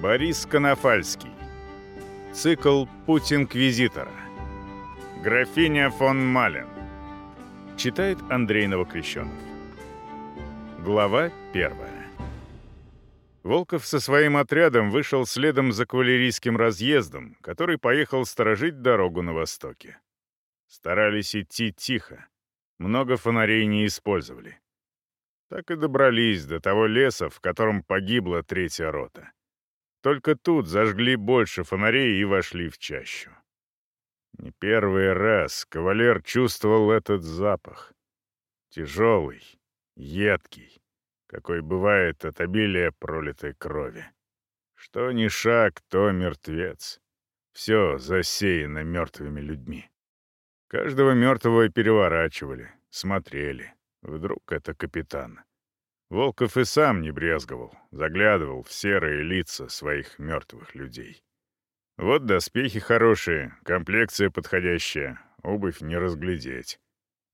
Борис Конофальский. Цикл «Путь инквизитора». Графиня фон Малин. Читает Андрей Новокрещенов. Глава первая. Волков со своим отрядом вышел следом за кавалерийским разъездом, который поехал сторожить дорогу на востоке. Старались идти тихо. Много фонарей не использовали. Так и добрались до того леса, в котором погибла третья рота. Только тут зажгли больше фонарей и вошли в чащу. Не первый раз кавалер чувствовал этот запах. Тяжелый, едкий, какой бывает от обилия пролитой крови. Что ни шаг, то мертвец. Все засеяно мертвыми людьми. Каждого мертвого переворачивали, смотрели. Вдруг это капитан. Волков и сам не брезговал, заглядывал в серые лица своих мертвых людей. Вот доспехи хорошие, комплекция подходящая, обувь не разглядеть.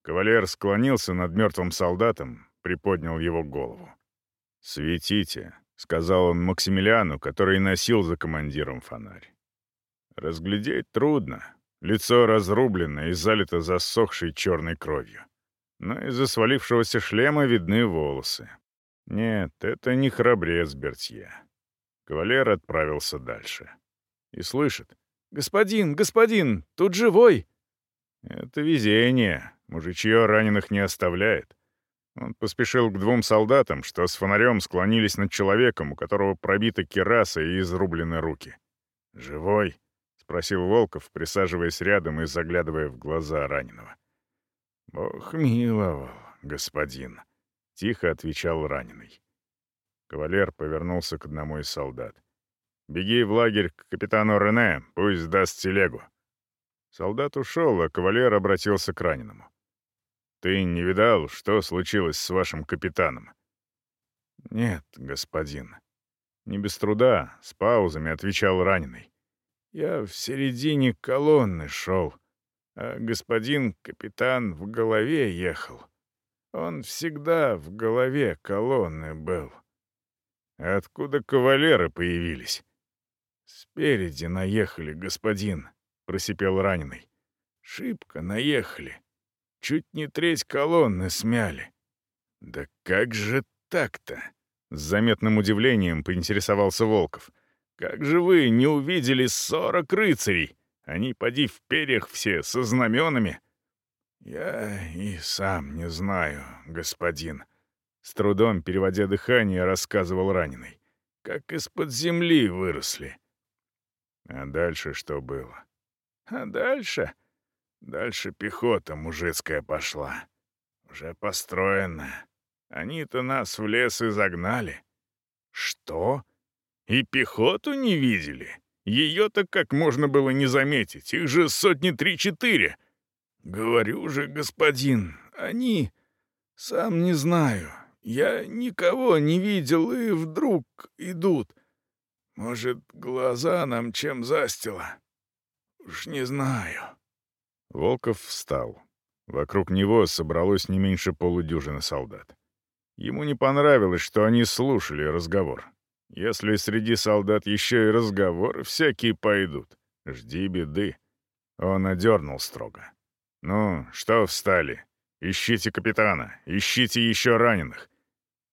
Кавалер склонился над мертвым солдатом, приподнял его голову. «Светите», — сказал он Максимилиану, который носил за командиром фонарь. Разглядеть трудно. Лицо разрублено и залито засохшей черной кровью. Но из-за свалившегося шлема видны волосы, нет, это не храбрец Бертье. Кавалер отправился дальше. И слышит. «Господин, господин, тут живой!» Это везение. Мужичье раненых не оставляет. Он поспешил к двум солдатам, что с фонарем склонились над человеком, у которого пробита кераса и изрублены руки. «Живой?» — спросил Волков, присаживаясь рядом и заглядывая в глаза раненого. «Бог миловал, господин», тихо отвечал раненый. Кавалер повернулся к одному из солдат. «Беги в лагерь к капитану Рене, пусть даст телегу». Солдат ушел, а кавалер обратился к раненому. «Ты не видал, что случилось с вашим капитаном?» «Нет, господин». Не без труда, с паузами отвечал раненый. «Я в середине колонны шел, Он всегда в голове колонны был. Откуда кавалеры появились? Спереди наехали, господин, просипел раненый. Шибко наехали. Чуть не треть колонны смяли. Да как же так-то? С заметным удивлением поинтересовался Волков. Как же вы не увидели сорок рыцарей? Они, поди, в перьях все, со знаменами. Я и сам не знаю, господин. С трудом, переводя дыхание, рассказывал раненый. Как из-под земли выросли. А дальше что было? А дальше? Дальше пехота мужицкая пошла. Уже построенная. Они-то нас в лес и загнали. Что? И пехоту не видели? Ее-то как можно было не заметить? Их же сотни три-четыре. — «Говорю же, господин, они... Сам не знаю. Я никого не видел, и вдруг идут. Может, глаза нам чем застило? Уж не знаю». Волков встал. Вокруг него собралось не меньше полудюжины солдат. Ему не понравилось, что они слушали разговор. Если среди солдат еще и разговор, всякие пойдут. Жди беды. Он одернул строго. Ну, что встали? Ищите капитана, ищите еще раненых.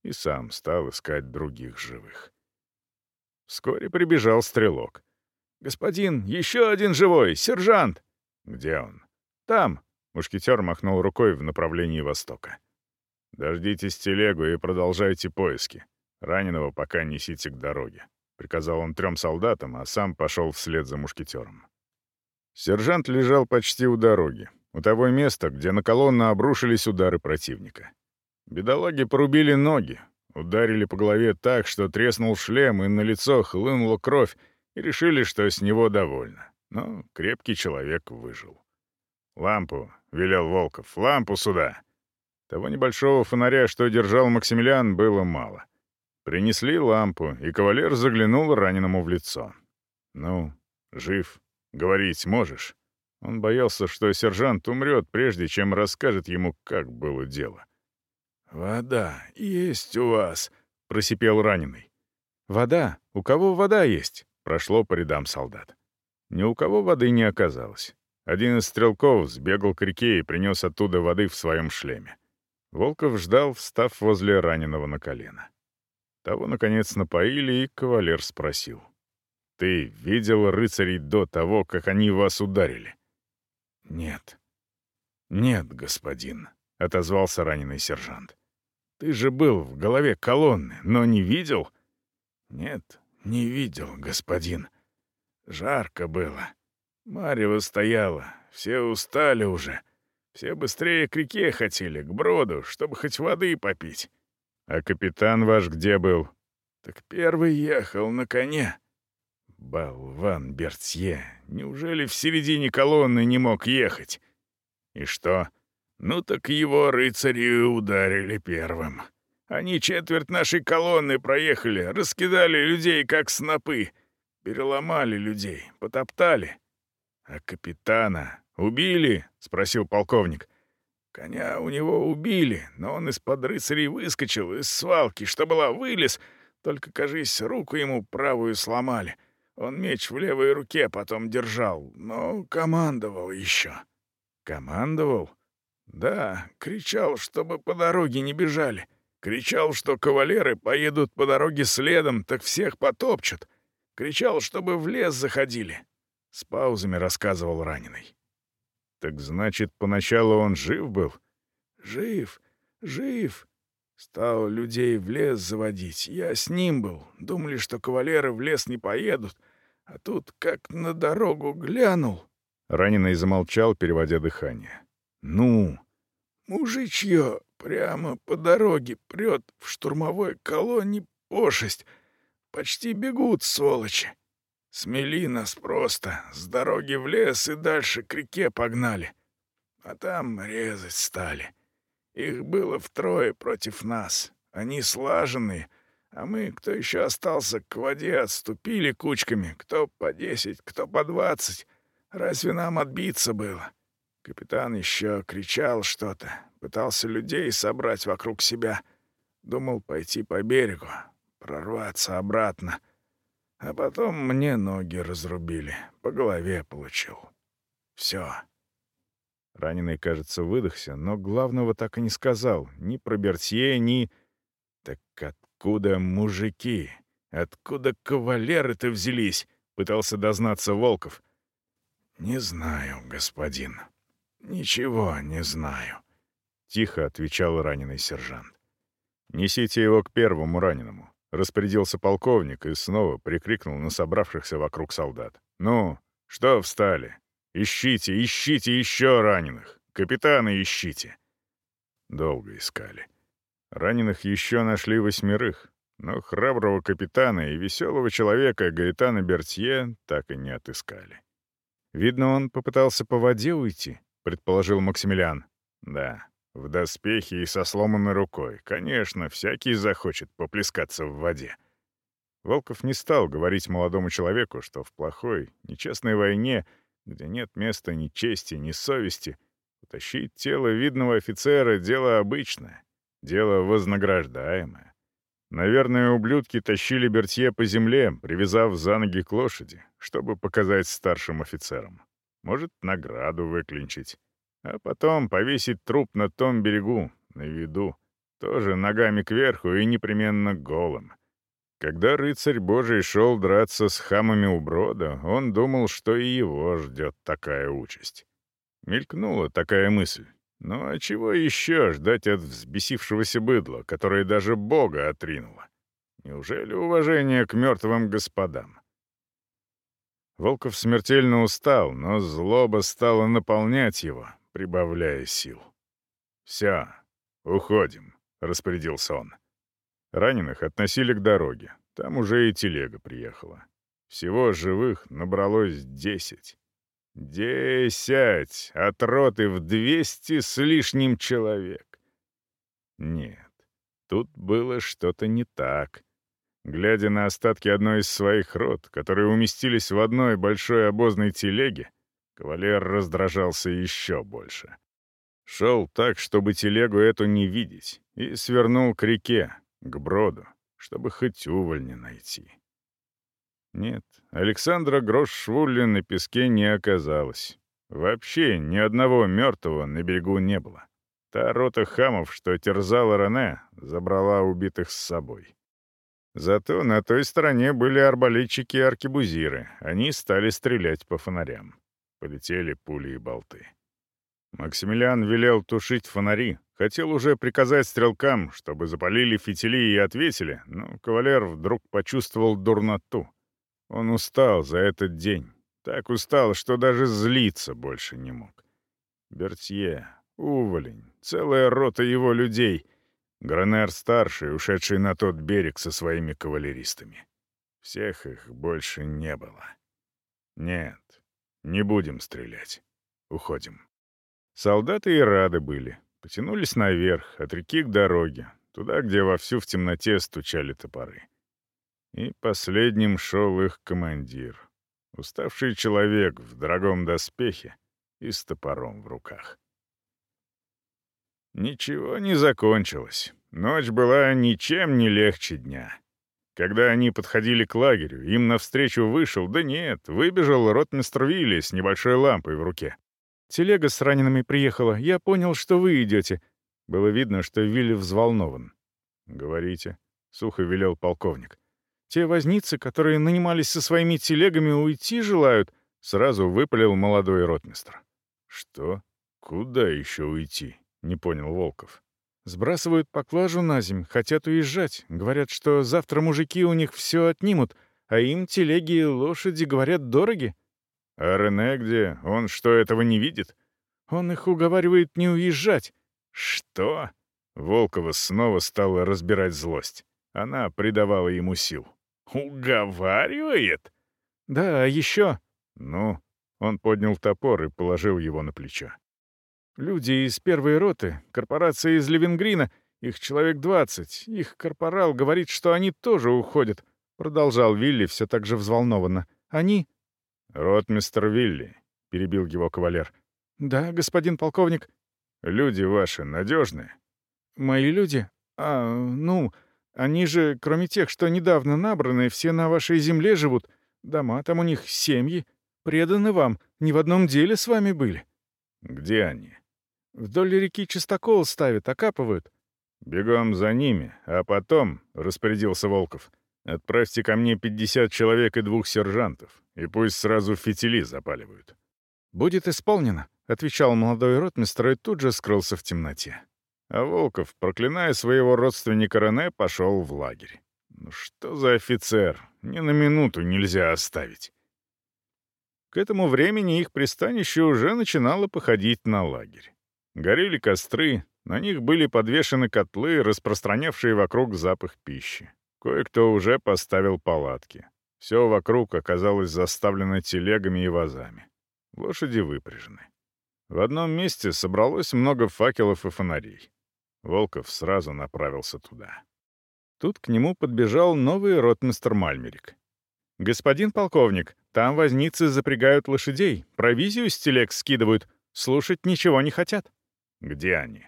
И сам стал искать других живых. Вскоре прибежал стрелок. «Господин, еще один живой! Сержант!» «Где он?» «Там!» — мушкетер махнул рукой в направлении востока. «Дождитесь телегу и продолжайте поиски. Раненого пока несите к дороге», — приказал он трем солдатам, а сам пошел вслед за мушкетером. Сержант лежал почти у дороги. У того места, где на колонну обрушились удары противника. Бедолаги порубили ноги, ударили по голове так, что треснул шлем и на лицо хлынула кровь, и решили, что с него довольно. Но крепкий человек выжил. «Лампу!» — велел Волков. «Лампу сюда!» Того небольшого фонаря, что держал Максимилиан, было мало. Принесли лампу, и кавалер заглянул раненому в лицо. «Ну, жив. Говорить можешь?» Он боялся, что сержант умрет, прежде чем расскажет ему, как было дело. «Вода есть у вас», — просипел раненый. «Вода? У кого вода есть?» — прошло по рядам солдат. Ни у кого воды не оказалось. Один из стрелков сбегал к реке и принес оттуда воды в своем шлеме. Волков ждал, встав возле раненого на колено. Того, наконец, напоили, и кавалер спросил. «Ты видел рыцарей до того, как они вас ударили?» «Нет». «Нет, господин», — отозвался раненый сержант. «Ты же был в голове колонны, но не видел?» «Нет, не видел, господин. Жарко было. Марево стояло, все устали уже. Все быстрее к реке хотели, к броду, чтобы хоть воды попить». «А капитан ваш где был?» «Так первый ехал на коне. Болван Бертье, неужели в середине колонны не мог ехать? И что? Ну так его рыцари ударили первым. Они четверть нашей колонны проехали, раскидали людей, как снопы. Переломали людей, потоптали. А капитана убили? — спросил полковник. Коня у него убили, но он из-под рыцарей выскочил из свалки, что была, вылез, только, кажись, руку ему правую сломали. Он меч в левой руке потом держал, но командовал еще. Командовал? Да, кричал, чтобы по дороге не бежали. Кричал, что кавалеры поедут по дороге следом, так всех потопчут. Кричал, чтобы в лес заходили. С паузами рассказывал раненый. Так значит, поначалу он жив был? Жив, жив. Стал людей в лес заводить. Я с ним был. Думали, что кавалеры в лес не поедут — а тут как на дорогу глянул. Раненый замолчал, переводя дыхание. Ну? Мужичье прямо по дороге прет в штурмовой колонии пошесть. Почти бегут, сволочи. Смели нас просто, с дороги в лес и дальше к реке погнали. А там резать стали. Их было втрое против нас. Они слаженные — а мы, кто еще остался к воде, отступили кучками, кто по десять, кто по двадцать. Разве нам отбиться было? Капитан еще кричал что-то, пытался людей собрать вокруг себя. Думал пойти по берегу, прорваться обратно — а потом «Откуда мужики? Откуда кавалеры-то взялись?» — пытался дознаться Волков. «Не знаю, господин. Ничего не знаю», — тихо отвечал раненый сержант. «Несите его к первому раненому», — распорядился полковник и снова прикрикнул на собравшихся вокруг солдат. «Ну, что встали? Ищите, ищите еще раненых! Капитана ищите!» Долго искали. Раненых еще нашли восьмерых, но храброго капитана и веселого человека Гаэтана Бертье так и не отыскали. «Видно, он попытался по воде уйти», — предположил Максимилиан. «Да, в доспехе и со сломанной рукой. Конечно, всякий захочет поплескаться в воде». Волков не стал говорить молодому человеку, что в плохой, нечестной войне, где нет места ни чести, ни совести, утащить тело видного офицера — дело обычное, Дело вознаграждаемое. Наверное, ублюдки тащили Бертье по земле, привязав за ноги к лошади, чтобы показать старшим офицерам. Может, награду выклинчить. А потом повесить труп на том берегу, на виду, тоже ногами кверху и непременно голым. Когда рыцарь Божий шел драться с хамами у брода, он думал, что и его ждет такая участь. Мелькнула такая мысль. Ну а чего еще ждать от взбесившегося быдла, которое даже бога отринуло? Неужели уважение к мертвым господам? Волков смертельно устал, но злоба стала наполнять его, прибавляя сил. «Все, уходим», — распорядился он. Раненых относили к дороге, там уже и телега приехала. Всего живых набралось десять. Десять от роты в двести с лишним человек. Нет, тут было что-то не так. Глядя на остатки одной из своих рот, которые уместились в одной большой обозной телеге, кавалер раздражался еще больше. Шел так, чтобы телегу эту не видеть, и свернул к реке, к броду, чтобы хоть увольня найти. Нет, Александра Грошвуллин на песке не оказалось. Вообще ни одного мертвого на берегу не было. Та рота хамов, что терзала Рене, забрала убитых с собой. Зато на той стороне были арбалетчики и аркебузиры. Они стали стрелять по фонарям. Полетели пули и болты. Максимилиан велел тушить фонари. Хотел уже приказать стрелкам, чтобы запалили фитили и ответили, но кавалер вдруг почувствовал дурноту. Он устал за этот день. Так устал, что даже злиться больше не мог. Бертье, Уволень, целая рота его людей. Гранер-старший, ушедший на тот берег со своими кавалеристами. Всех их больше не было. Нет, не будем стрелять. Уходим. Солдаты и рады были. Потянулись наверх, от реки к дороге, туда, где вовсю в темноте стучали топоры и последним шел их командир, уставший человек в дорогом доспехе и с топором в руках. Ничего не закончилось. Ночь была ничем не легче дня. Когда они подходили к лагерю, им навстречу вышел, да нет, выбежал ротмистр Вилли с небольшой лампой в руке. «Телега с ранеными приехала. Я понял, что вы идете». Было видно, что Вилли взволнован. «Говорите», — сухо велел полковник. Те возницы, которые нанимались со своими телегами, уйти желают», — сразу выпалил молодой ротмистр. «Что? Куда еще уйти?» — не понял Волков. «Сбрасывают поклажу на земь, хотят уезжать. Говорят, что завтра мужики у них все отнимут, а им телеги и лошади, говорят, дороги». «А Рене где? Он что, этого не видит?» «Он их уговаривает не уезжать». «Что?» Волкова снова стала разбирать злость. Она придавала ему сил. «Уговаривает?» «Да, а еще...» «Ну...» Он поднял топор и положил его на плечо. «Люди из первой роты, корпорация из Левенгрина, их человек двадцать, их корпорал говорит, что они тоже уходят», — продолжал Вилли все так же взволнованно. «Они...» «Ротмистер Вилли», — перебил его кавалер. «Да, господин полковник». «Люди ваши надежные?» «Мои люди? А, ну...» Они же, кроме тех, что недавно набраны, все на вашей земле живут. Дома там у них, семьи. Преданы вам, ни в одном деле с вами были». «Где они?» «Вдоль реки чистокол ставят, окапывают». «Бегом за ними, а потом», — распорядился Волков, — «отправьте ко мне 50 человек и двух сержантов, и пусть сразу фитили запаливают». «Будет исполнено», — отвечал молодой ротмистр и тут же скрылся в темноте. А Волков, проклиная своего родственника Рене, пошел в лагерь. Ну что за офицер? Ни на минуту нельзя оставить. К этому времени их пристанище уже начинало походить на лагерь. Горели костры, на них были подвешены котлы, распространявшие вокруг запах пищи. Кое-кто уже поставил палатки. Все вокруг оказалось заставлено телегами и вазами. Лошади выпряжены. В одном месте собралось много факелов и фонарей. Волков сразу направился туда. Тут к нему подбежал новый ротмистр Мальмерик. «Господин полковник, там возницы запрягают лошадей, провизию с телег скидывают, слушать ничего не хотят». «Где они?»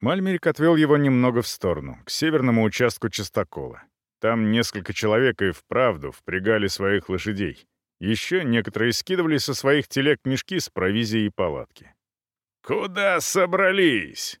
Мальмерик отвел его немного в сторону, к северному участку частокола. Там несколько человек и вправду впрягали своих лошадей. Еще некоторые скидывали со своих телег мешки с провизией и палатки. «Куда собрались?»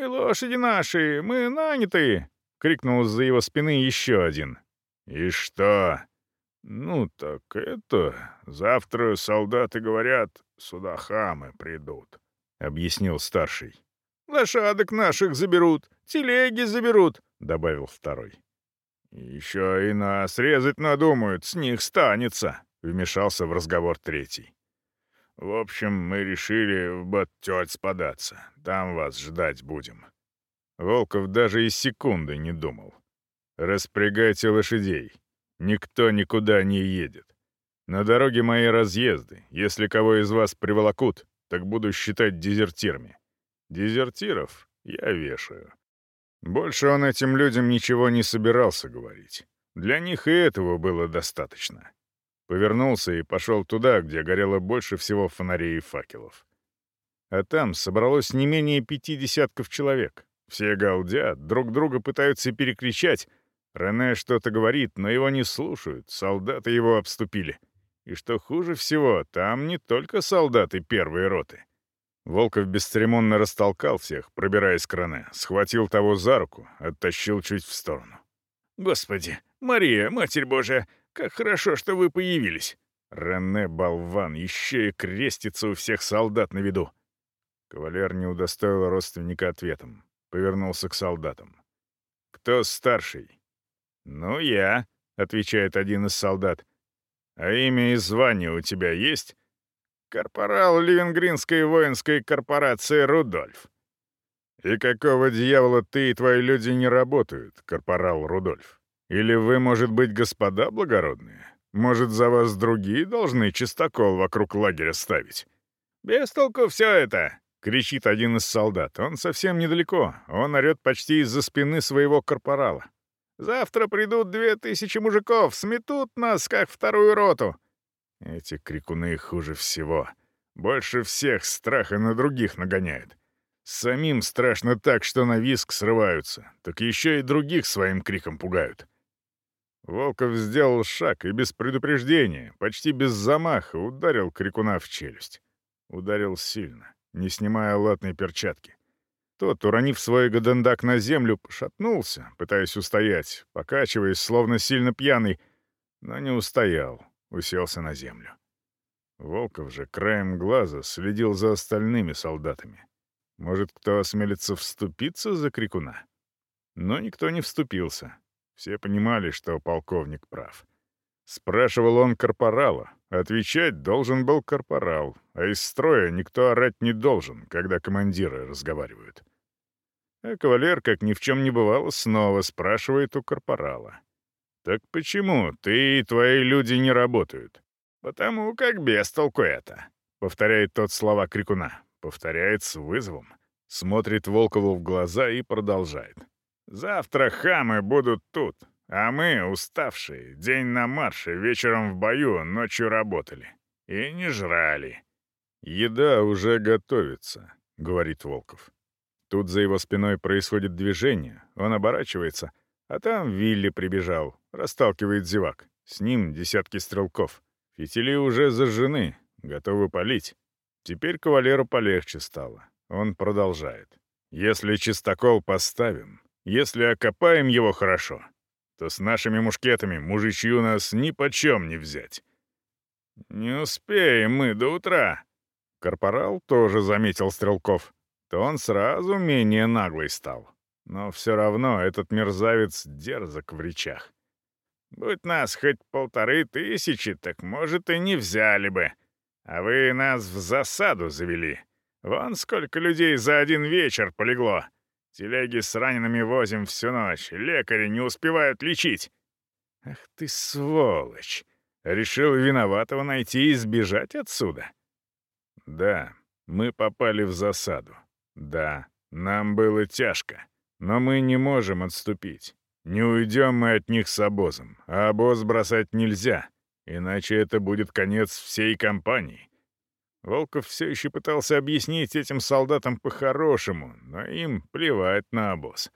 И «Лошади наши! Мы наняты!» — крикнул за его спины еще один. «И что?» «Ну так это... Завтра солдаты говорят, сюда хамы придут», — объяснил старший. «Лошадок наших заберут, телеги заберут», — добавил второй. «Еще и нас резать надумают, с них станется», — вмешался в разговор третий. В общем, мы решили в Баттёц податься. Там вас ждать будем». Волков даже и секунды не думал. «Распрягайте лошадей. Никто никуда не едет. На дороге мои разъезды. Если кого из вас приволокут, так буду считать дезертирами. Дезертиров я вешаю». Больше он этим людям ничего не собирался говорить. Для них и этого было достаточно повернулся и пошел туда, где горело больше всего фонарей и факелов. А там собралось не менее пяти десятков человек. Все галдят, друг друга пытаются перекричать. Рене что-то говорит, но его не слушают, солдаты его обступили. И что хуже всего, там не только солдаты первой роты. Волков бесцеремонно растолкал всех, пробираясь к Рене, схватил того за руку, оттащил чуть в сторону. «Господи, Мария, Матерь Божия, как хорошо, что вы появились. Рене, болван, еще и крестится у всех солдат на виду. Кавалер не удостоил родственника ответом. Повернулся к солдатам. «Кто старший?» «Ну, я», — отвечает один из солдат. «А имя и звание у тебя есть?» «Корпорал Ливенгринской воинской корпорации Рудольф». «И какого дьявола ты и твои люди не работают, корпорал Рудольф?» Или вы, может быть, господа благородные, может, за вас другие должны чистокол вокруг лагеря ставить? Без толку все это!» — кричит один из солдат. Он совсем недалеко, он орет почти из-за спины своего корпорала. «Завтра придут две тысячи мужиков, сметут нас, как вторую роту!» Эти крикуны хуже всего. Больше всех страха на других нагоняют. Самим страшно так, что на виск срываются, так еще и других своим криком пугают. Волков сделал шаг и без предупреждения, почти без замаха, ударил крикуна в челюсть. Ударил сильно, не снимая латные перчатки. Тот, уронив свой годендак на землю, пошатнулся, пытаясь устоять, покачиваясь, словно сильно пьяный, но не устоял, уселся на землю. Волков же краем глаза следил за остальными солдатами. Может, кто осмелится вступиться за крикуна? Но никто не вступился, все понимали, что полковник прав. Спрашивал он корпорала. Отвечать должен был корпорал, а из строя никто орать не должен, когда командиры разговаривают. А кавалер, как ни в чем не бывало, снова спрашивает у корпорала. «Так почему ты и твои люди не работают?» «Потому как без толку это», — повторяет тот слова крикуна. Повторяет с вызовом. Смотрит Волкову в глаза и продолжает. Завтра хамы будут тут, а мы, уставшие, день на марше, вечером в бою, ночью работали. И не жрали. «Еда уже готовится», — говорит Волков. Тут за его спиной происходит движение, он оборачивается, а там Вилли прибежал, расталкивает зевак. С ним десятки стрелков. Фитили уже зажжены, готовы палить. Теперь кавалеру полегче стало. Он продолжает. «Если чистокол поставим, если окопаем его хорошо, то с нашими мушкетами мужичью нас ни почем не взять. Не успеем мы до утра. Корпорал тоже заметил стрелков. То он сразу менее наглый стал. Но все равно этот мерзавец дерзок в речах. Будь нас хоть полторы тысячи, так, может, и не взяли бы. А вы нас в засаду завели. Вон сколько людей за один вечер полегло. Телеги с ранеными возим всю ночь. Лекари не успевают лечить. Ах ты сволочь. Решил виноватого найти и сбежать отсюда? Да, мы попали в засаду. Да, нам было тяжко. Но мы не можем отступить. Не уйдем мы от них с обозом. А обоз бросать нельзя. Иначе это будет конец всей компании. Волков все еще пытался объяснить этим солдатам по-хорошему, но им плевать на обоз.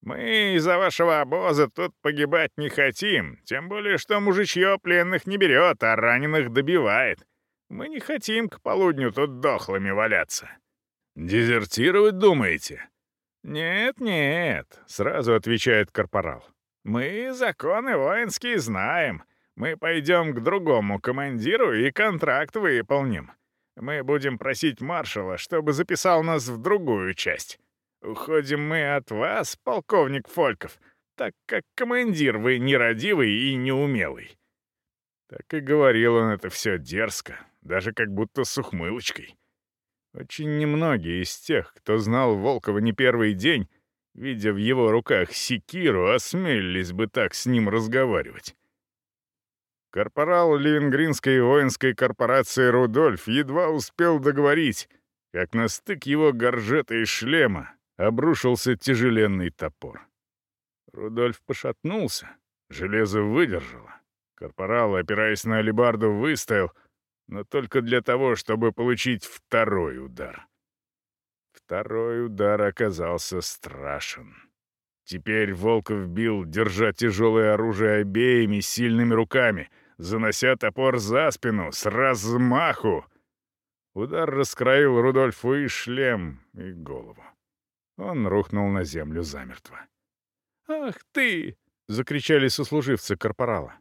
«Мы из-за вашего обоза тут погибать не хотим, тем более что мужичье пленных не берет, а раненых добивает. Мы не хотим к полудню тут дохлыми валяться». «Дезертировать думаете?» «Нет-нет», — сразу отвечает корпорал. «Мы законы воинские знаем. Мы пойдем к другому командиру и контракт выполним. Мы будем просить маршала, чтобы записал нас в другую часть. Уходим мы от вас, полковник Фольков, так как командир вы нерадивый и неумелый». Так и говорил он это все дерзко, даже как будто с ухмылочкой. Очень немногие из тех, кто знал Волкова не первый день, видя в его руках секиру, осмелились бы так с ним разговаривать. Корпорал Ленингринской воинской корпорации «Рудольф» едва успел договорить, как на стык его горжета и шлема обрушился тяжеленный топор. Рудольф пошатнулся, железо выдержало. Корпорал, опираясь на алебарду, выстоял, но только для того, чтобы получить второй удар. Второй удар оказался страшен. Теперь Волков бил, держа тяжелое оружие обеими сильными руками, занося топор за спину, с размаху. Удар раскроил Рудольфу и шлем, и голову. Он рухнул на землю замертво. «Ах ты!» — закричали сослуживцы корпорала.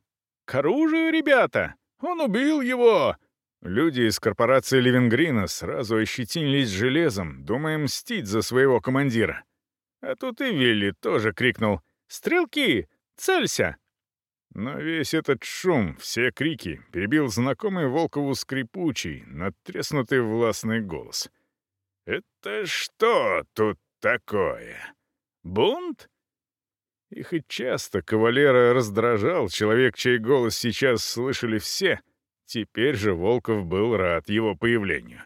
«К оружию, ребята! Он убил его!» Люди из корпорации Левенгрина сразу ощетинились железом, думая мстить за своего командира. А тут и Вилли тоже крикнул «Стрелки! Целься!» Но весь этот шум, все крики перебил знакомый Волкову скрипучий, надтреснутый властный голос. «Это что тут такое? Бунт?» И хоть часто кавалера раздражал человек, чей голос сейчас слышали все, теперь же Волков был рад его появлению.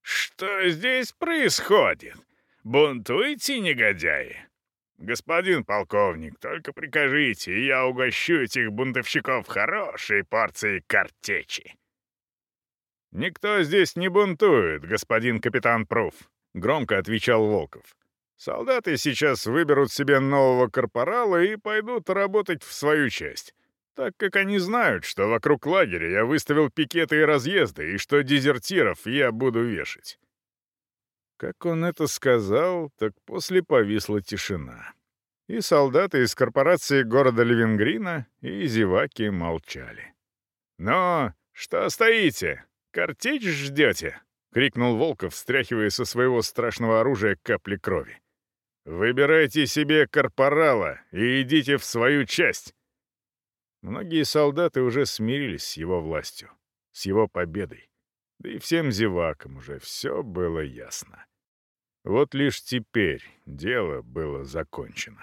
«Что здесь происходит? Бунтуйте, негодяи! Господин полковник, только прикажите, и я угощу этих бунтовщиков хорошей порцией картечи. Никто здесь не бунтует, господин капитан Пруф, громко отвечал Волков. Солдаты сейчас выберут себе нового корпорала и пойдут работать в свою часть, так как они знают, что вокруг лагеря я выставил пикеты и разъезды, и что дезертиров я буду вешать. Как он это сказал, так после повисла тишина. И солдаты из корпорации города Левенгрина и зеваки молчали. «Но «Ну, что стоите? Картечь ждете?» — крикнул Волков, встряхивая со своего страшного оружия капли крови. «Выбирайте себе корпорала и идите в свою часть!» Многие солдаты уже смирились с его властью, с его победой. Да и всем зевакам уже все было ясно. Вот лишь теперь дело было закончено.